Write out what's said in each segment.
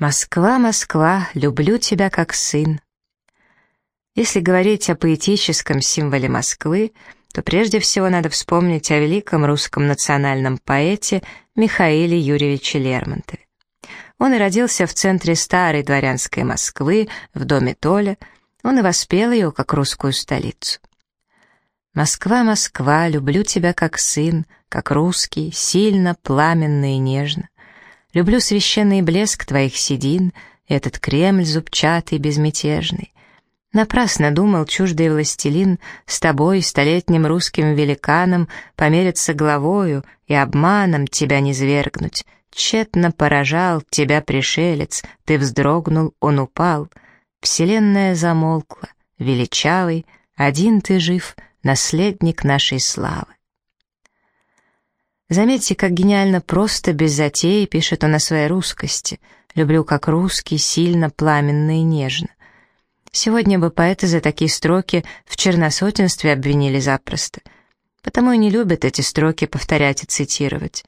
Москва, Москва, люблю тебя как сын. Если говорить о поэтическом символе Москвы, то прежде всего надо вспомнить о великом русском национальном поэте Михаиле Юрьевиче Лермонтове. Он и родился в центре старой дворянской Москвы, в доме Толя, он и воспел ее как русскую столицу. «Москва, Москва, люблю тебя как сын, как русский, сильно, пламенно и нежно. Люблю священный блеск твоих седин, этот Кремль зубчатый, безмятежный. Напрасно думал чуждый властелин с тобой, столетним русским великаном, помериться главою и обманом тебя не свергнуть. Тщетно поражал тебя пришелец, ты вздрогнул, он упал. Вселенная замолкла, величавый, один ты жив, наследник нашей славы. Заметьте, как гениально просто, без затеи, пишет он о своей русскости. «Люблю как русский, сильно, пламенно и нежно». Сегодня бы поэты за такие строки в черносотенстве обвинили запросто. Потому и не любят эти строки повторять и цитировать.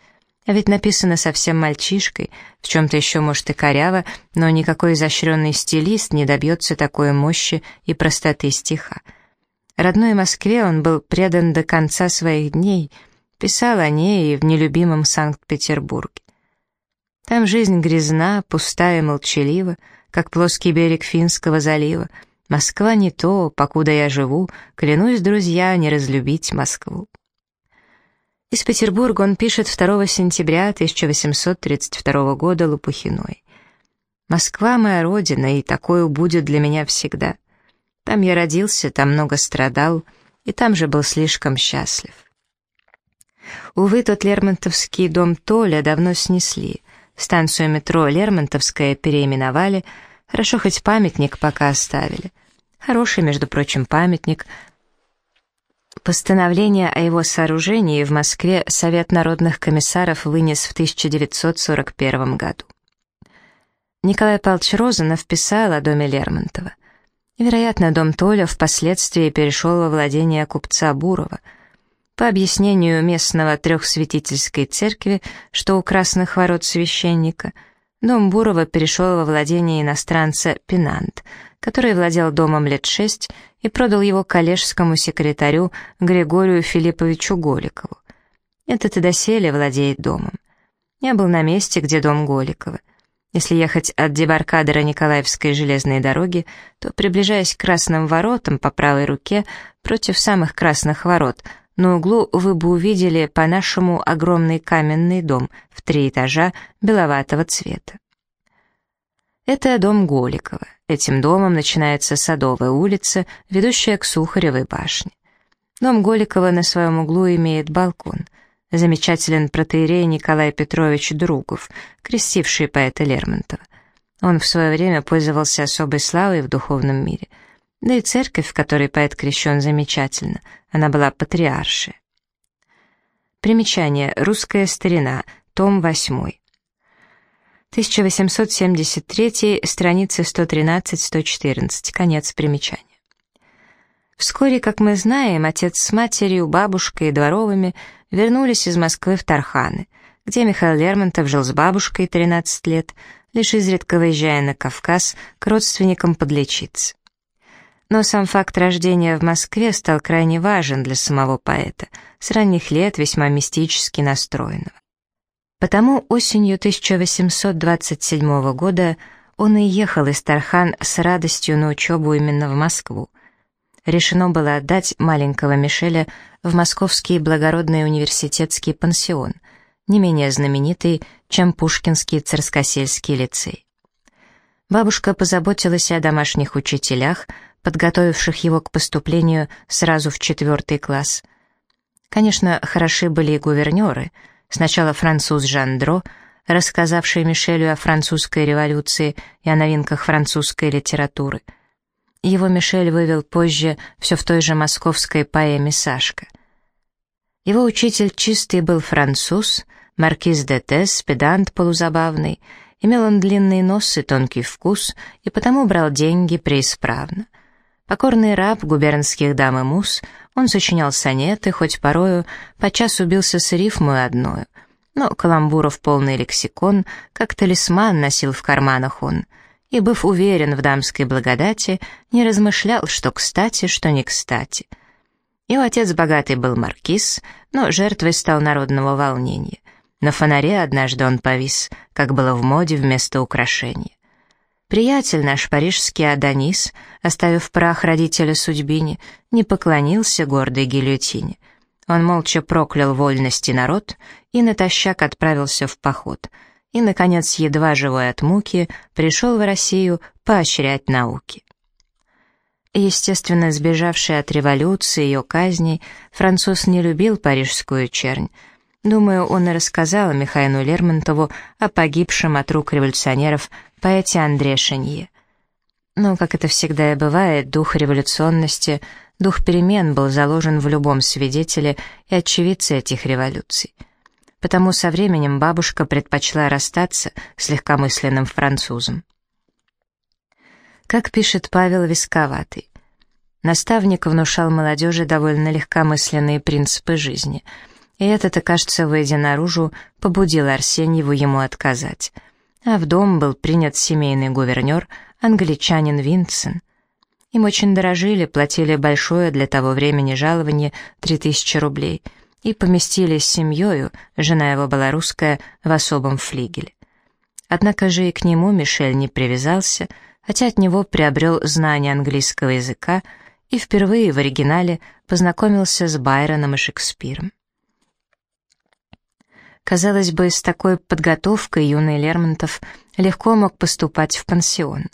А ведь написано совсем мальчишкой, в чем-то еще, может, и коряво, но никакой изощренный стилист не добьется такой мощи и простоты стиха. Родной Москве он был предан до конца своих дней — Писал о ней и в нелюбимом Санкт-Петербурге. Там жизнь грязна, пустая молчалива, как плоский берег Финского залива. Москва не то, покуда я живу, клянусь, друзья, не разлюбить Москву. Из Петербурга он пишет 2 сентября 1832 года Лопухиной. «Москва моя родина, и такое будет для меня всегда. Там я родился, там много страдал, и там же был слишком счастлив. Увы, тот Лермонтовский дом Толя давно снесли. Станцию метро Лермонтовская переименовали. Хорошо, хоть памятник пока оставили. Хороший, между прочим, памятник. Постановление о его сооружении в Москве Совет народных комиссаров вынес в 1941 году. Николай Павлович Розанов писал о доме Лермонтова. Вероятно, дом Толя впоследствии перешел во владение купца Бурова — по объяснению местного трехсвятительской церкви, что у красных ворот священника, дом Бурова перешел во владение иностранца Пинант, который владел домом лет шесть и продал его коллежскому секретарю Григорию Филипповичу Голикову. Этот и доселе владеет домом. Я был на месте, где дом Голикова. Если ехать от дебаркадера Николаевской железной дороги, то, приближаясь к красным воротам по правой руке, против самых красных ворот — на углу вы бы увидели по-нашему огромный каменный дом в три этажа беловатого цвета. Это дом Голикова. Этим домом начинается Садовая улица, ведущая к Сухаревой башне. Дом Голикова на своем углу имеет балкон. Замечателен протеерей Николай Петрович Другов, крестивший поэта Лермонтова. Он в свое время пользовался особой славой в духовном мире — да и церковь, в которой поэт крещен, замечательно. Она была патриаршей. Примечание. Русская старина. Том 8. 1873, страницы 113-114. Конец примечания. Вскоре, как мы знаем, отец с матерью, бабушкой и дворовыми вернулись из Москвы в Тарханы, где Михаил Лермонтов жил с бабушкой 13 лет, лишь изредка выезжая на Кавказ к родственникам подлечиться. Но сам факт рождения в Москве стал крайне важен для самого поэта, с ранних лет весьма мистически настроенного. Потому осенью 1827 года он и ехал из Тархан с радостью на учебу именно в Москву. Решено было отдать маленького Мишеля в Московский благородный университетский пансион, не менее знаменитый, чем Пушкинский царскосельский лицей. Бабушка позаботилась о домашних учителях, подготовивших его к поступлению сразу в четвертый класс. Конечно, хороши были и гувернеры. Сначала француз Жандро, рассказавший Мишелю о французской революции и о новинках французской литературы. Его Мишель вывел позже все в той же московской поэме «Сашка». Его учитель чистый был француз, маркиз де Тес, педант полузабавный, имел он длинный нос и тонкий вкус, и потому брал деньги преисправно. Покорный раб губернских дам и мус, он сочинял сонеты, хоть порою подчас убился с рифмой одною. но каламбуров полный лексикон, как талисман носил в карманах он, и, быв уверен в дамской благодати, не размышлял, что кстати, что не кстати. Его отец богатый был маркиз, но жертвой стал народного волнения. На фонаре однажды он повис, как было в моде вместо украшения. Приятель наш, парижский Адонис, оставив прах родителя судьбине, не поклонился гордой гильотине. Он молча проклял вольности народ и натощак отправился в поход. И, наконец, едва живой от муки, пришел в Россию поощрять науки. Естественно, сбежавший от революции и ее казней, француз не любил парижскую чернь. Думаю, он и рассказал Михаилу Лермонтову о погибшем от рук революционеров поэте Андре Шенье. Но, как это всегда и бывает, дух революционности, дух перемен был заложен в любом свидетеле и очевидце этих революций. Потому со временем бабушка предпочла расстаться с легкомысленным французом. Как пишет Павел Висковатый, наставник внушал молодежи довольно легкомысленные принципы жизни, и это-то, кажется, выйдя наружу, побудило Арсеньеву ему отказать — а в дом был принят семейный гувернер, англичанин Винсен. Им очень дорожили, платили большое для того времени жалование 3000 рублей и поместили с семьей, жена его была русская, в особом флигеле. Однако же и к нему Мишель не привязался, хотя от него приобрел знание английского языка и впервые в оригинале познакомился с Байроном и Шекспиром. Казалось бы, с такой подготовкой юный Лермонтов легко мог поступать в пансион.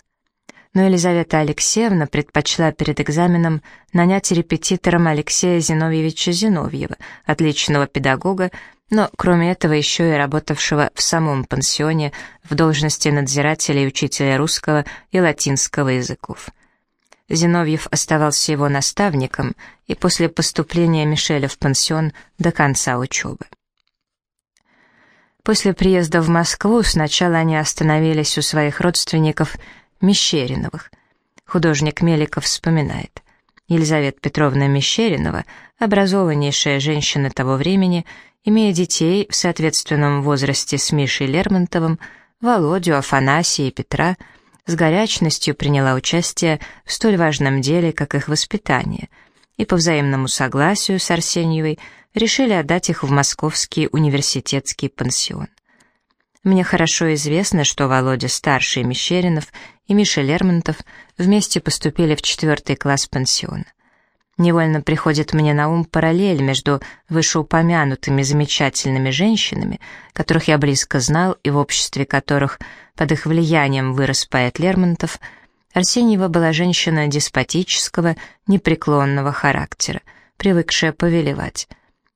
Но Елизавета Алексеевна предпочла перед экзаменом нанять репетитором Алексея Зиновьевича Зиновьева, отличного педагога, но кроме этого еще и работавшего в самом пансионе в должности надзирателя и учителя русского и латинского языков. Зиновьев оставался его наставником и после поступления Мишеля в пансион до конца учебы. После приезда в Москву сначала они остановились у своих родственников Мещериновых. Художник Меликов вспоминает. Елизавета Петровна Мещеринова, образованнейшая женщина того времени, имея детей в соответственном возрасте с Мишей Лермонтовым, Володю, Афанасия и Петра, с горячностью приняла участие в столь важном деле, как их воспитание, и по взаимному согласию с Арсеньевой – решили отдать их в Московский университетский пансион. Мне хорошо известно, что Володя Старший Мещеринов и Миша Лермонтов вместе поступили в четвертый класс пансиона. Невольно приходит мне на ум параллель между вышеупомянутыми замечательными женщинами, которых я близко знал и в обществе которых под их влиянием вырос поэт Лермонтов, Арсеньева была женщина деспотического, непреклонного характера, привыкшая повелевать.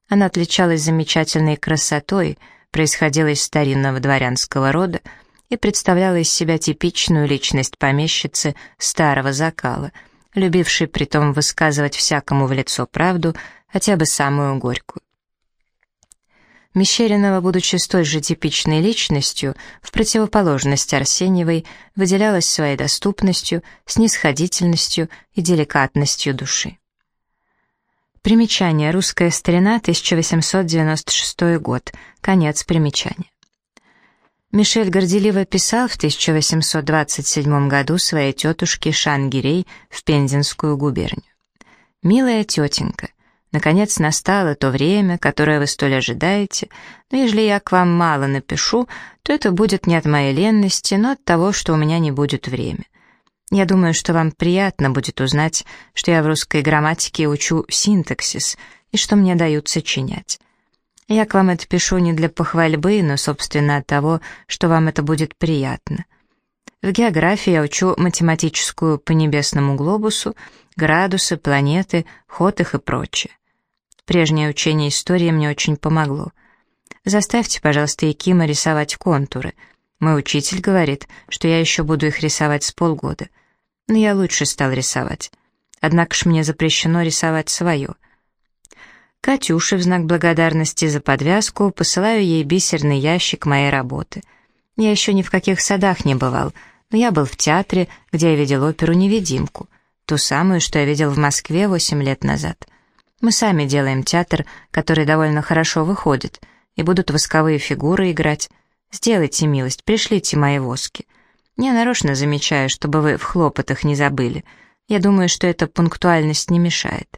Она отличалась замечательной красотой, происходила из старинного дворянского рода и представляла из себя типичную личность помещицы старого закала, любившей притом высказывать всякому в лицо правду, хотя бы самую горькую. Мещеринова, будучи столь же типичной личностью, в противоположность Арсеньевой, выделялась своей доступностью, снисходительностью и деликатностью души. Примечание. Русская старина, 1896 год. Конец примечания. Мишель горделиво писал в 1827 году своей тетушке Шангирей в Пензенскую губернию. «Милая тетенька, наконец настало то время, которое вы столь ожидаете, но ежели я к вам мало напишу, то это будет не от моей ленности, но от того, что у меня не будет времени. Я думаю, что вам приятно будет узнать, что я в русской грамматике учу синтаксис и что мне дают сочинять. Я к вам это пишу не для похвальбы, но, собственно, от того, что вам это будет приятно. В географии я учу математическую по небесному глобусу, градусы, планеты, ход их и прочее. Прежнее учение истории мне очень помогло. Заставьте, пожалуйста, Якима рисовать контуры. Мой учитель говорит, что я еще буду их рисовать с полгода — но я лучше стал рисовать. Однако ж мне запрещено рисовать свое. Катюше в знак благодарности за подвязку посылаю ей бисерный ящик моей работы. Я еще ни в каких садах не бывал, но я был в театре, где я видел оперу «Невидимку», ту самую, что я видел в Москве восемь лет назад. Мы сами делаем театр, который довольно хорошо выходит, и будут восковые фигуры играть. Сделайте милость, пришлите мои воски. Я нарочно замечаю, чтобы вы в хлопотах не забыли. Я думаю, что эта пунктуальность не мешает.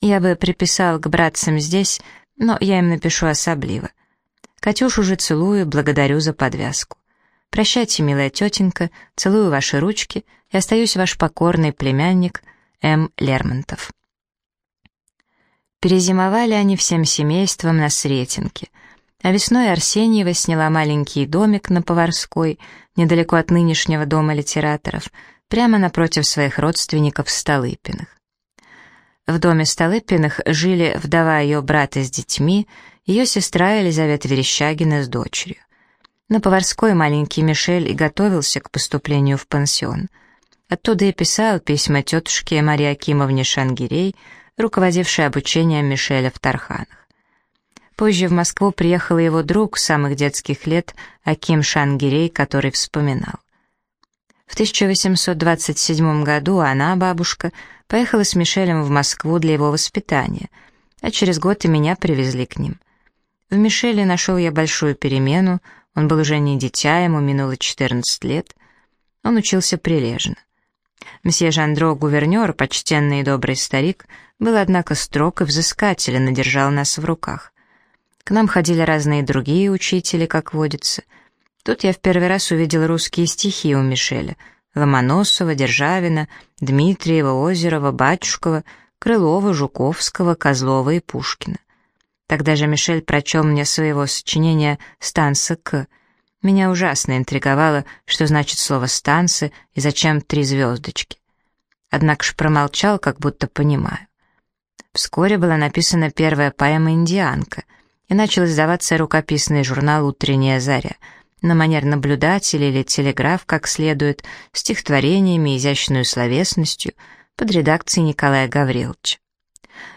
Я бы приписал к братцам здесь, но я им напишу особливо. Катюш уже целую, благодарю за подвязку. Прощайте, милая тетенька, целую ваши ручки и остаюсь ваш покорный племянник М. Лермонтов. Перезимовали они всем семейством на Сретенке, а весной Арсеньева сняла маленький домик на Поварской, недалеко от нынешнего дома литераторов, прямо напротив своих родственников Столыпиных. В доме Столыпиных жили вдова ее брата с детьми, ее сестра Елизавета Верещагина с дочерью. На Поварской маленький Мишель и готовился к поступлению в пансион. Оттуда и писал письма тетушке Марии Акимовне Шангирей, руководившей обучением Мишеля в Тарханах. Позже в Москву приехал его друг с самых детских лет Аким Шангирей, который вспоминал. В 1827 году она, бабушка, поехала с Мишелем в Москву для его воспитания, а через год и меня привезли к ним. В Мишеле нашел я большую перемену, он был уже не дитя, ему минуло 14 лет. Он учился прилежно. Мсье Жандро, гувернер, почтенный и добрый старик, был, однако, строг и взыскателен и держал нас в руках. К нам ходили разные другие учители, как водится. Тут я в первый раз увидел русские стихи у Мишеля. Ломоносова, Державина, Дмитриева, Озерова, Батюшкова, Крылова, Жуковского, Козлова и Пушкина. Тогда же Мишель прочел мне своего сочинения «Станса К». Меня ужасно интриговало, что значит слово «станцы» и зачем три звездочки. Однако ж промолчал, как будто понимаю. Вскоре была написана первая поэма «Индианка», и начал издаваться рукописный журнал «Утренняя заря», на манер наблюдателя или телеграф, как следует, стихотворениями, изящной словесностью, под редакцией Николая Гавриловича.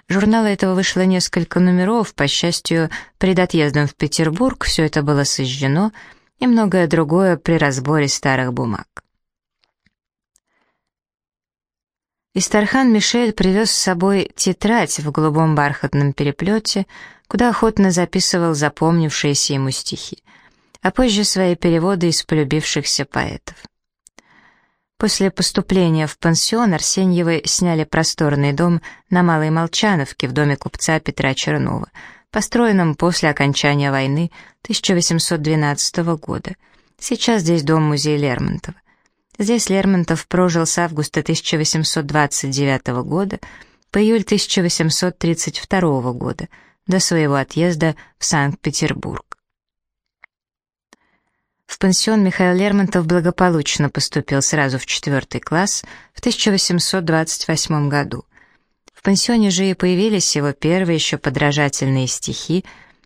Журнала этого вышло несколько номеров, по счастью, перед отъездом в Петербург все это было сожжено, и многое другое при разборе старых бумаг. Истархан Мишель привез с собой тетрадь в голубом бархатном переплете, куда охотно записывал запомнившиеся ему стихи, а позже свои переводы из полюбившихся поэтов. После поступления в пансион Арсеньевы сняли просторный дом на Малой Молчановке в доме купца Петра Чернова, построенном после окончания войны 1812 года. Сейчас здесь дом-музей Лермонтова. Здесь Лермонтов прожил с августа 1829 года по июль 1832 года, до своего отъезда в Санкт-Петербург. В пансион Михаил Лермонтов благополучно поступил сразу в четвертый класс в 1828 году. Пансионе же и появились его первые еще подражательные стихи,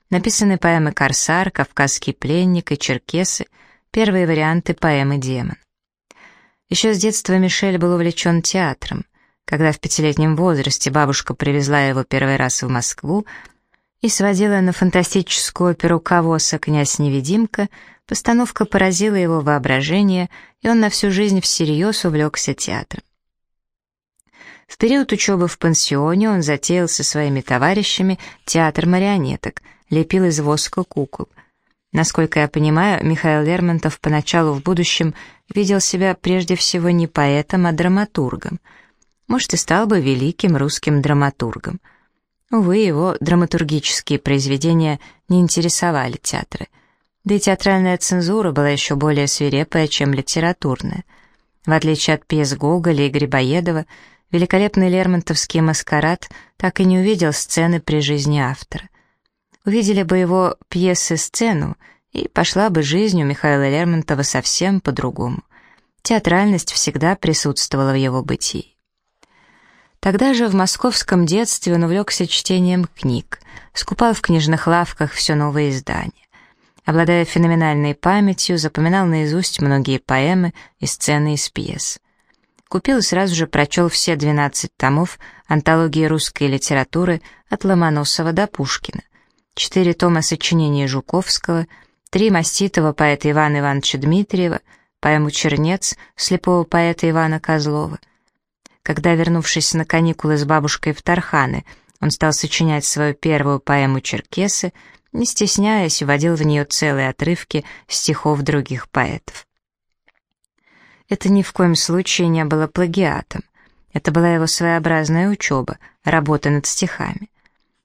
написаны поэмы «Корсар», «Кавказский пленник» и «Черкесы», первые варианты поэмы «Демон». Еще с детства Мишель был увлечен театром. Когда в пятилетнем возрасте бабушка привезла его первый раз в Москву и сводила на фантастическую оперу «Кавоса. Князь-невидимка», Постановка поразила его воображение, и он на всю жизнь всерьез увлекся театром. В период учебы в пансионе он затеял со своими товарищами театр марионеток, лепил из воска кукол. Насколько я понимаю, Михаил Лермонтов поначалу в будущем видел себя прежде всего не поэтом, а драматургом. Может, и стал бы великим русским драматургом. Увы, его драматургические произведения не интересовали театры — да и театральная цензура была еще более свирепая, чем литературная. В отличие от пьес Гоголя и Грибоедова, великолепный Лермонтовский маскарад так и не увидел сцены при жизни автора. Увидели бы его пьесы сцену, и пошла бы жизнь у Михаила Лермонтова совсем по-другому. Театральность всегда присутствовала в его бытии. Тогда же в московском детстве он увлекся чтением книг, скупал в книжных лавках все новые издания. Обладая феноменальной памятью, запоминал наизусть многие поэмы и сцены из пьес. Купил и сразу же прочел все 12 томов антологии русской литературы от Ломоносова до Пушкина, четыре тома сочинений Жуковского, три маститого поэта Ивана Ивановича Дмитриева, поэму «Чернец» слепого поэта Ивана Козлова. Когда, вернувшись на каникулы с бабушкой в Тарханы, он стал сочинять свою первую поэму «Черкесы», не стесняясь, вводил в нее целые отрывки стихов других поэтов. Это ни в коем случае не было плагиатом. Это была его своеобразная учеба, работа над стихами.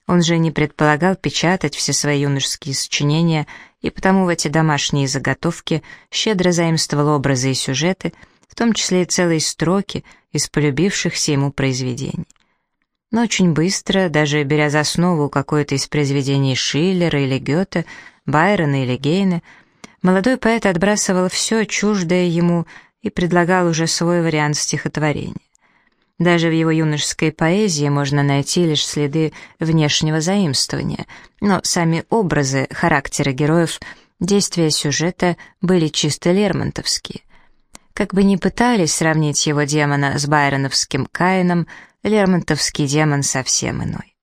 Он же не предполагал печатать все свои юношеские сочинения, и потому в эти домашние заготовки щедро заимствовал образы и сюжеты, в том числе и целые строки из полюбившихся ему произведений. Но очень быстро, даже беря за основу какое-то из произведений Шиллера или Гёте, Байрона или Гейна, молодой поэт отбрасывал все чуждое ему и предлагал уже свой вариант стихотворения. Даже в его юношеской поэзии можно найти лишь следы внешнего заимствования, но сами образы, характеры героев, действия сюжета были чисто лермонтовские. Как бы ни пытались сравнить его демона с байроновским Каином, лермонтовский демон совсем иной.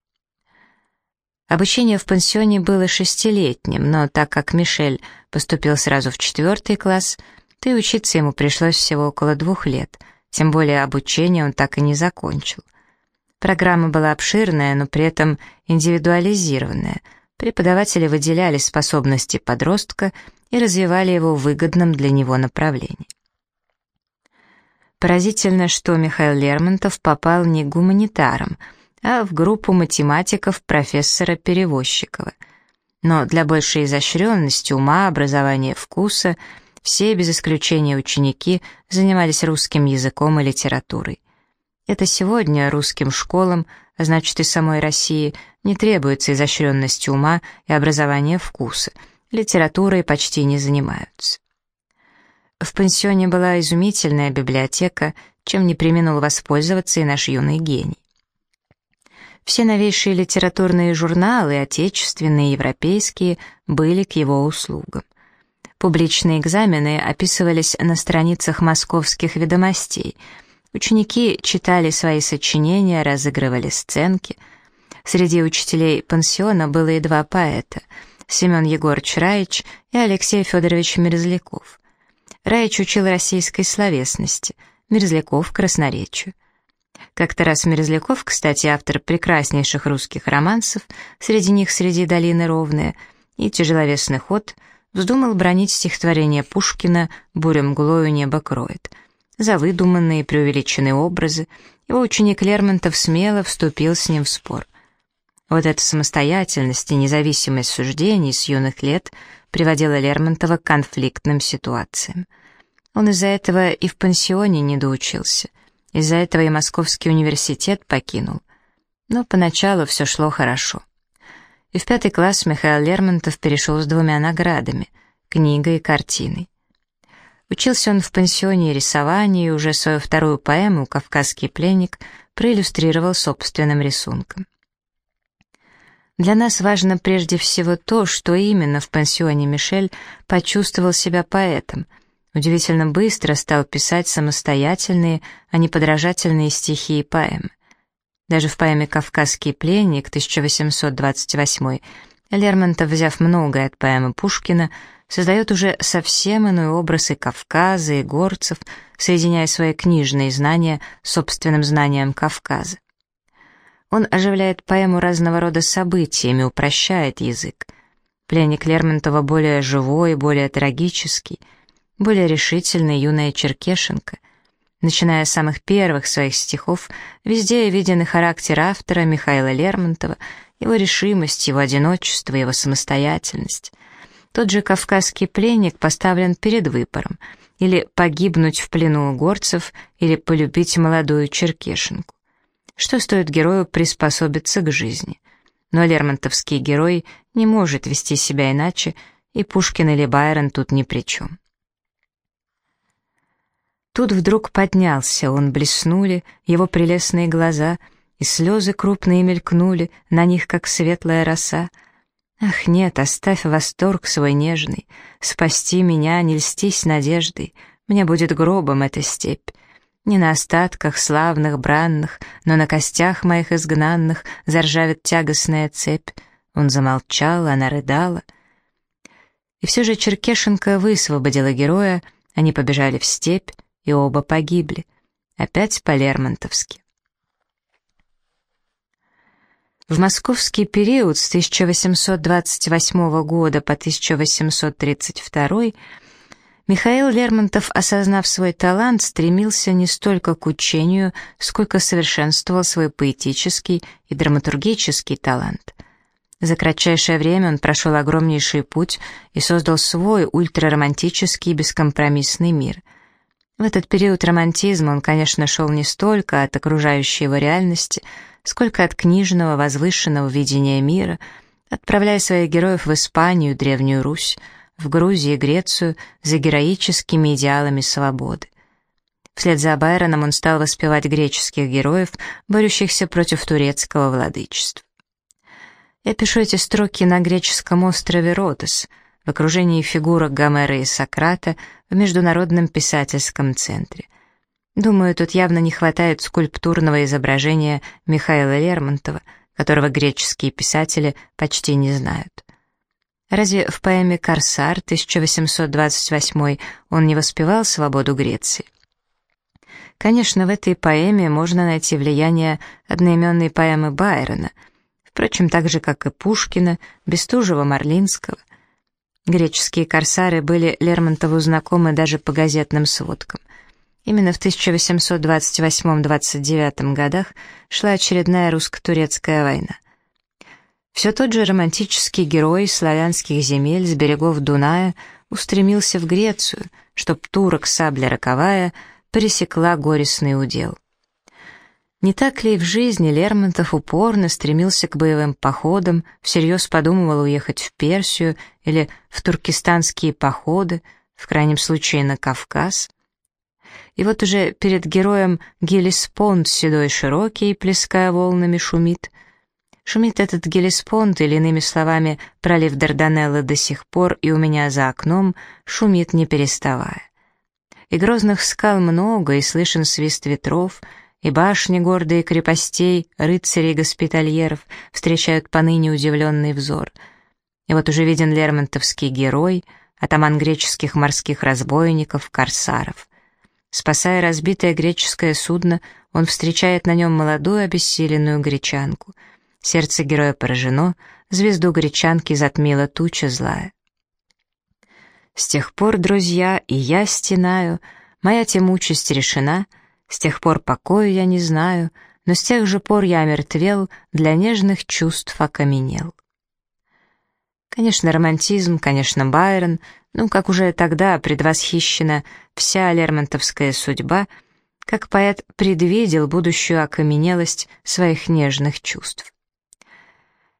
Обучение в пансионе было шестилетним, но так как Мишель поступил сразу в четвертый класс, и учиться ему пришлось всего около двух лет — тем более обучение он так и не закончил. Программа была обширная, но при этом индивидуализированная. Преподаватели выделяли способности подростка и развивали его в выгодном для него направлении. Поразительно, что Михаил Лермонтов попал не гуманитаром, а в группу математиков профессора Перевозчикова. Но для большей изощренности ума, образования вкуса – все, без исключения ученики, занимались русским языком и литературой. Это сегодня русским школам, а значит и самой России, не требуется изощренности ума и образования вкуса, литературой почти не занимаются. В пансионе была изумительная библиотека, чем не применил воспользоваться и наш юный гений. Все новейшие литературные журналы, отечественные и европейские, были к его услугам. Публичные экзамены описывались на страницах московских ведомостей. Ученики читали свои сочинения, разыгрывали сценки. Среди учителей пансиона было и два поэта — Семен Егорович Раич и Алексей Федорович Мерзляков. Раич учил российской словесности, Мерзляков — красноречию. Как-то раз Мерзляков, кстати, автор прекраснейших русских романсов, среди них «Среди долины ровная» и «Тяжеловесный ход», вздумал бронить стихотворение Пушкина «Буря мглою небо кроет». За выдуманные преувеличенные образы его ученик Лермонтов смело вступил с ним в спор. Вот эта самостоятельность и независимость суждений с юных лет приводила Лермонтова к конфликтным ситуациям. Он из-за этого и в пансионе не доучился, из-за этого и Московский университет покинул. Но поначалу все шло хорошо и в пятый класс Михаил Лермонтов перешел с двумя наградами — книгой и картиной. Учился он в пансионе рисования и уже свою вторую поэму «Кавказский пленник» проиллюстрировал собственным рисунком. Для нас важно прежде всего то, что именно в пансионе Мишель почувствовал себя поэтом, удивительно быстро стал писать самостоятельные, а не подражательные стихи и поэмы. Даже в поэме «Кавказский пленник» 1828 Лермонтов, взяв многое от поэмы Пушкина, создает уже совсем иной образ и Кавказа, и горцев, соединяя свои книжные знания с собственным знанием Кавказа. Он оживляет поэму разного рода событиями, упрощает язык. Пленник Лермонтова более живой, более трагический, более решительный юная черкешенка — Начиная с самых первых своих стихов, везде виден характер автора Михаила Лермонтова, его решимость, его одиночество, его самостоятельность. Тот же кавказский пленник поставлен перед выбором или погибнуть в плену у горцев, или полюбить молодую черкешенку. Что стоит герою приспособиться к жизни? Но лермонтовский герой не может вести себя иначе, и Пушкин или Байрон тут ни при чем. Тут вдруг поднялся он, блеснули его прелестные глаза, и слезы крупные мелькнули, на них, как светлая роса. Ах, нет, оставь восторг свой нежный, спасти меня, не льстись надеждой, мне будет гробом эта степь. Не на остатках славных, бранных, но на костях моих изгнанных заржавит тягостная цепь. Он замолчал, она рыдала. И все же Черкешенко высвободила героя, они побежали в степь, и оба погибли. Опять по-лермонтовски. В московский период с 1828 года по 1832 Михаил Лермонтов, осознав свой талант, стремился не столько к учению, сколько совершенствовал свой поэтический и драматургический талант. За кратчайшее время он прошел огромнейший путь и создал свой ультраромантический бескомпромиссный мир. В этот период романтизма он, конечно, шел не столько от окружающей его реальности, сколько от книжного, возвышенного видения мира, отправляя своих героев в Испанию, Древнюю Русь, в Грузию и Грецию за героическими идеалами свободы. Вслед за Байроном он стал воспевать греческих героев, борющихся против турецкого владычества. Я пишу эти строки на греческом острове Родос, в окружении фигурок Гомера и Сократа в Международном писательском центре. Думаю, тут явно не хватает скульптурного изображения Михаила Лермонтова, которого греческие писатели почти не знают. Разве в поэме «Корсар» 1828 он не воспевал свободу Греции? Конечно, в этой поэме можно найти влияние одноименной поэмы Байрона, впрочем, так же, как и Пушкина, Бестужева-Марлинского. Греческие корсары были Лермонтову знакомы даже по газетным сводкам. Именно в 1828-29 годах шла очередная русско-турецкая война. Все тот же романтический герой славянских земель с берегов Дуная устремился в Грецию, чтоб турок сабля роковая пересекла горестный удел. Не так ли в жизни Лермонтов упорно стремился к боевым походам, всерьез подумывал уехать в Персию или в туркестанские походы, в крайнем случае на Кавказ? И вот уже перед героем Гелиспонд седой широкий, плеская волнами, шумит — Шумит этот Гелеспонд, или иными словами, пролив Дарданеллы до сих пор и у меня за окном, шумит не переставая. И грозных скал много, и слышен свист ветров, и башни гордые крепостей, рыцарей госпитальеров встречают поныне удивленный взор. И вот уже виден лермонтовский герой, атаман греческих морских разбойников, корсаров. Спасая разбитое греческое судно, он встречает на нем молодую обессиленную гречанку — Сердце героя поражено, звезду гречанки затмила туча злая. С тех пор, друзья, и я стенаю, моя тем участь решена, с тех пор покоя я не знаю, но с тех же пор я омертвел, для нежных чувств окаменел. Конечно, романтизм, конечно, Байрон, ну, как уже тогда предвосхищена вся лермонтовская судьба, как поэт предвидел будущую окаменелость своих нежных чувств.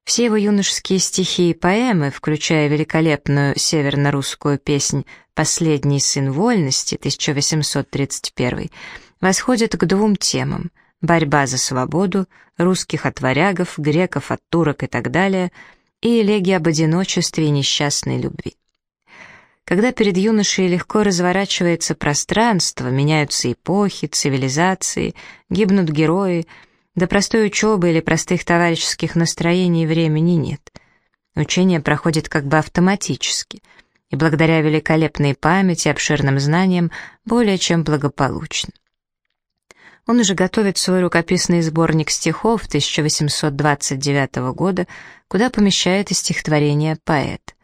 Все его юношеские стихи и поэмы, включая великолепную северно-русскую песнь «Последний сын вольности» 1831, восходят к двум темам — борьба за свободу, русских от варягов, греков от турок и так далее, и элегия об одиночестве и несчастной любви. Когда перед юношей легко разворачивается пространство, меняются эпохи, цивилизации, гибнут герои — до простой учебы или простых товарищеских настроений времени нет. Учение проходит как бы автоматически, и благодаря великолепной памяти и обширным знаниям более чем благополучно. Он уже готовит свой рукописный сборник стихов 1829 года, куда помещает и стихотворение «Поэт».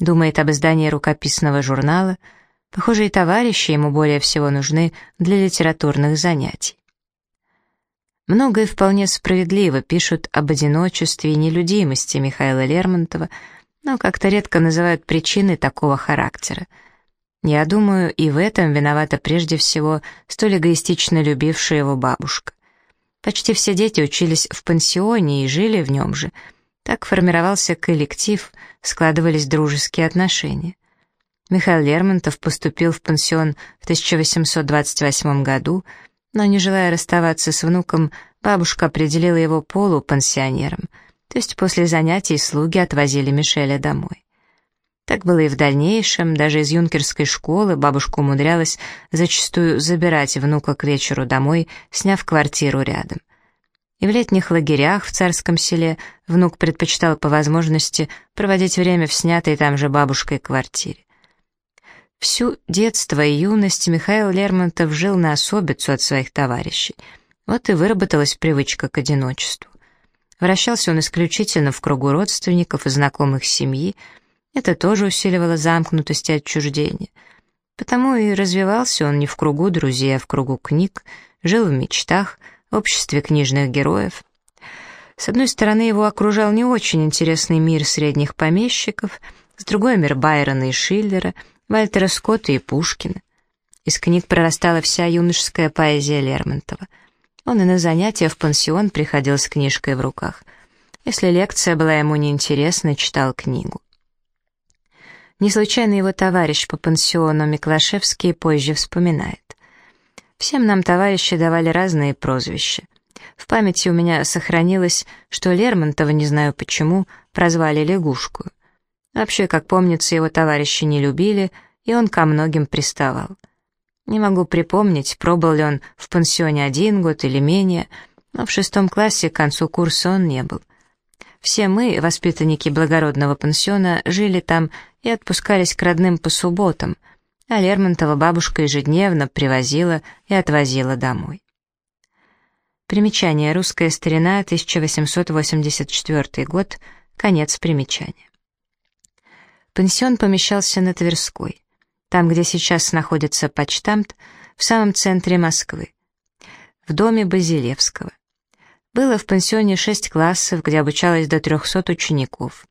Думает об издании рукописного журнала. Похоже, и товарищи ему более всего нужны для литературных занятий. Многое вполне справедливо пишут об одиночестве и нелюдимости Михаила Лермонтова, но как-то редко называют причины такого характера. Я думаю, и в этом виновата прежде всего столь эгоистично любившая его бабушка. Почти все дети учились в пансионе и жили в нем же. Так формировался коллектив, складывались дружеские отношения. Михаил Лермонтов поступил в пансион в 1828 году, но, не желая расставаться с внуком, бабушка определила его полупансионером, то есть после занятий слуги отвозили Мишеля домой. Так было и в дальнейшем, даже из юнкерской школы бабушка умудрялась зачастую забирать внука к вечеру домой, сняв квартиру рядом. И в летних лагерях в царском селе внук предпочитал по возможности проводить время в снятой там же бабушкой квартире. Всю детство и юность Михаил Лермонтов жил на особицу от своих товарищей. Вот и выработалась привычка к одиночеству. Вращался он исключительно в кругу родственников и знакомых семьи, это тоже усиливало замкнутость и отчуждение. Потому и развивался он не в кругу друзей, а в кругу книг, жил в мечтах, в обществе книжных героев. С одной стороны, его окружал не очень интересный мир средних помещиков, с другой — мир Байрона и Шиллера, Вальтера Скотта и Пушкина. Из книг прорастала вся юношеская поэзия Лермонтова. Он и на занятия в пансион приходил с книжкой в руках. Если лекция была ему неинтересна, читал книгу. Не случайно его товарищ по пансиону Миклашевский позже вспоминает. Всем нам товарищи давали разные прозвища. В памяти у меня сохранилось, что Лермонтова, не знаю почему, прозвали лягушку. Вообще, как помнится, его товарищи не любили, и он ко многим приставал. Не могу припомнить, пробыл ли он в пансионе один год или менее, но в шестом классе к концу курса он не был. Все мы, воспитанники благородного пансиона, жили там и отпускались к родным по субботам, а Лермонтова бабушка ежедневно привозила и отвозила домой. Примечание. Русская старина, 1884 год, конец примечания. Пансион помещался на Тверской там, где сейчас находится почтамт, в самом центре Москвы, в доме Базилевского. Было в пансионе шесть классов, где обучалось до 300 учеников.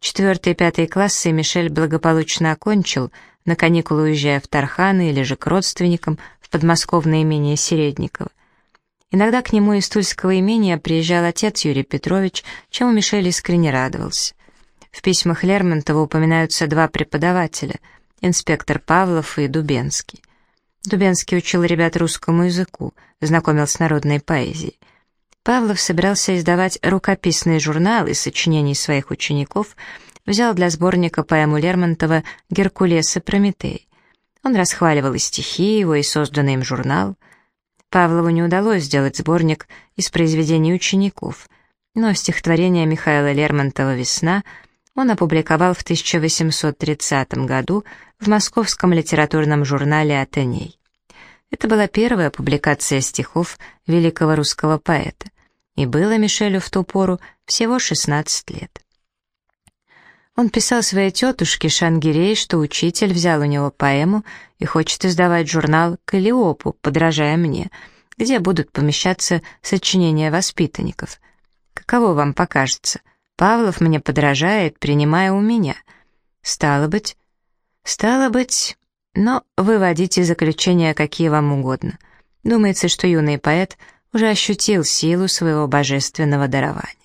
Четвертый и пятый классы Мишель благополучно окончил, на каникулы уезжая в Тарханы или же к родственникам в подмосковное имение Середникова. Иногда к нему из Тульского имения приезжал отец Юрий Петрович, чему Мишель искренне радовался. В письмах Лермонтова упоминаются два преподавателя — инспектор Павлов и Дубенский. Дубенский учил ребят русскому языку, знакомил с народной поэзией. Павлов собирался издавать рукописные журналы сочинений своих учеников, взял для сборника поэму Лермонтова «Геркулес и Прометей». Он расхваливал и стихи его, и созданный им журнал. Павлову не удалось сделать сборник из произведений учеников, но стихотворение Михаила Лермонтова «Весна» он опубликовал в 1830 году в московском литературном журнале «Атеней». Это была первая публикация стихов великого русского поэта, и было Мишелю в ту пору всего 16 лет. Он писал своей тетушке Шангирей, что учитель взял у него поэму и хочет издавать журнал «Калиопу», подражая мне, где будут помещаться сочинения воспитанников. Каково вам покажется? Павлов мне подражает, принимая у меня. Стало быть, Стало быть, но выводите заключения какие вам угодно. Думается, что юный поэт уже ощутил силу своего божественного дарования.